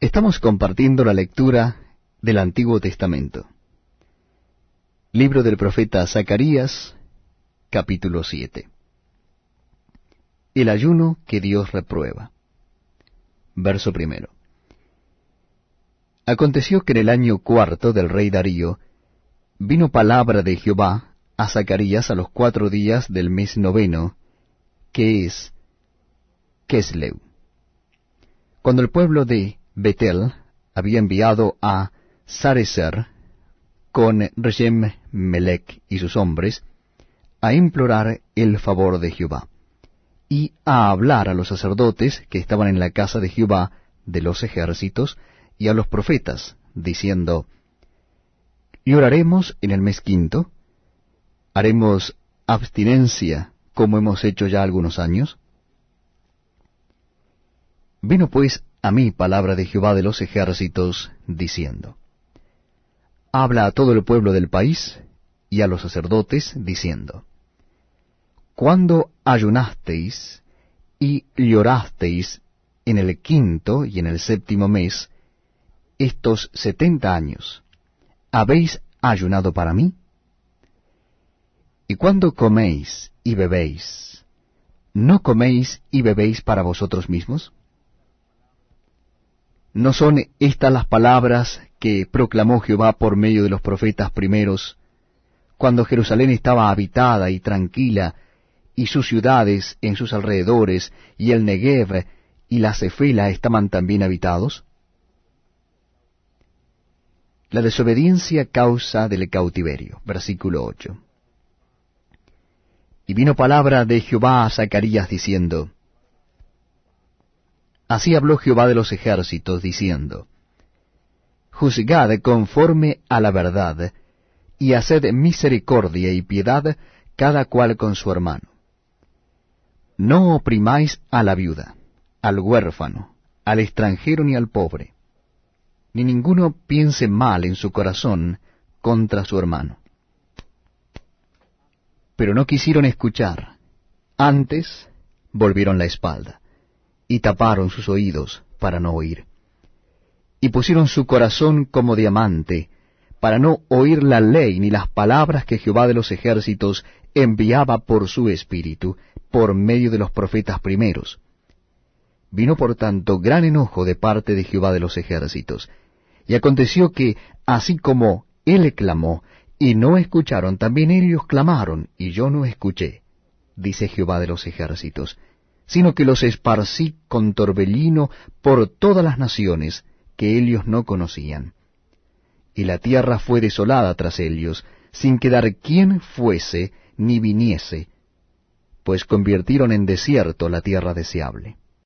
Estamos compartiendo la lectura del Antiguo Testamento. Libro del profeta Zacarías, capítulo 7. El ayuno que Dios reprueba. Verso primero. Aconteció que en el año cuarto del rey Darío vino palabra de Jehová a Zacarías a los cuatro días del mes noveno, que es Kesleu. Cuando el pueblo de Betel había enviado a Sarecer con Reshem Melech y sus hombres a implorar el favor de Jehová y a hablar a los sacerdotes que estaban en la casa de Jehová de los ejércitos y a los profetas, diciendo, ¿Y oraremos en el mes quinto? ¿Haremos abstinencia como hemos hecho ya algunos años? Vino pues a mí palabra de Jehová de los ejércitos, diciendo, Habla a todo el pueblo del país y a los sacerdotes, diciendo, Cuando ayunasteis y llorasteis en el quinto y en el séptimo mes, estos setenta años, ¿habéis ayunado para mí? Y cuando coméis y bebéis, ¿no coméis y bebéis para vosotros mismos? ¿No son estas las palabras que proclamó Jehová por medio de los profetas primeros, cuando Jerusalén estaba habitada y tranquila, y sus ciudades en sus alrededores, y el Negev y la Cefela estaban también habitados? La desobediencia causa del cautiverio. Versículo 8. Y vino palabra de Jehová a Zacarías diciendo, Así habló Jehová de los ejércitos, diciendo, Juzgad conforme a la verdad, y haced misericordia y piedad cada cual con su hermano. No oprimáis a la viuda, al huérfano, al extranjero ni al pobre, ni ninguno piense mal en su corazón contra su hermano. Pero no quisieron escuchar, antes volvieron la espalda y taparon sus oídos para no oír. Y pusieron su corazón como diamante, para no oír la ley ni las palabras que Jehová de los ejércitos enviaba por su espíritu, por medio de los profetas primeros. Vino por tanto gran enojo de parte de Jehová de los ejércitos. Y aconteció que, así como él clamó, y no escucharon, también ellos clamaron, y yo no escuché, dice Jehová de los ejércitos sino que los esparcí con torbellino por todas las naciones que ellos no conocían. Y la tierra fue desolada tras ellos, sin quedar quien fuese ni viniese, pues convirtieron en desierto la tierra deseable.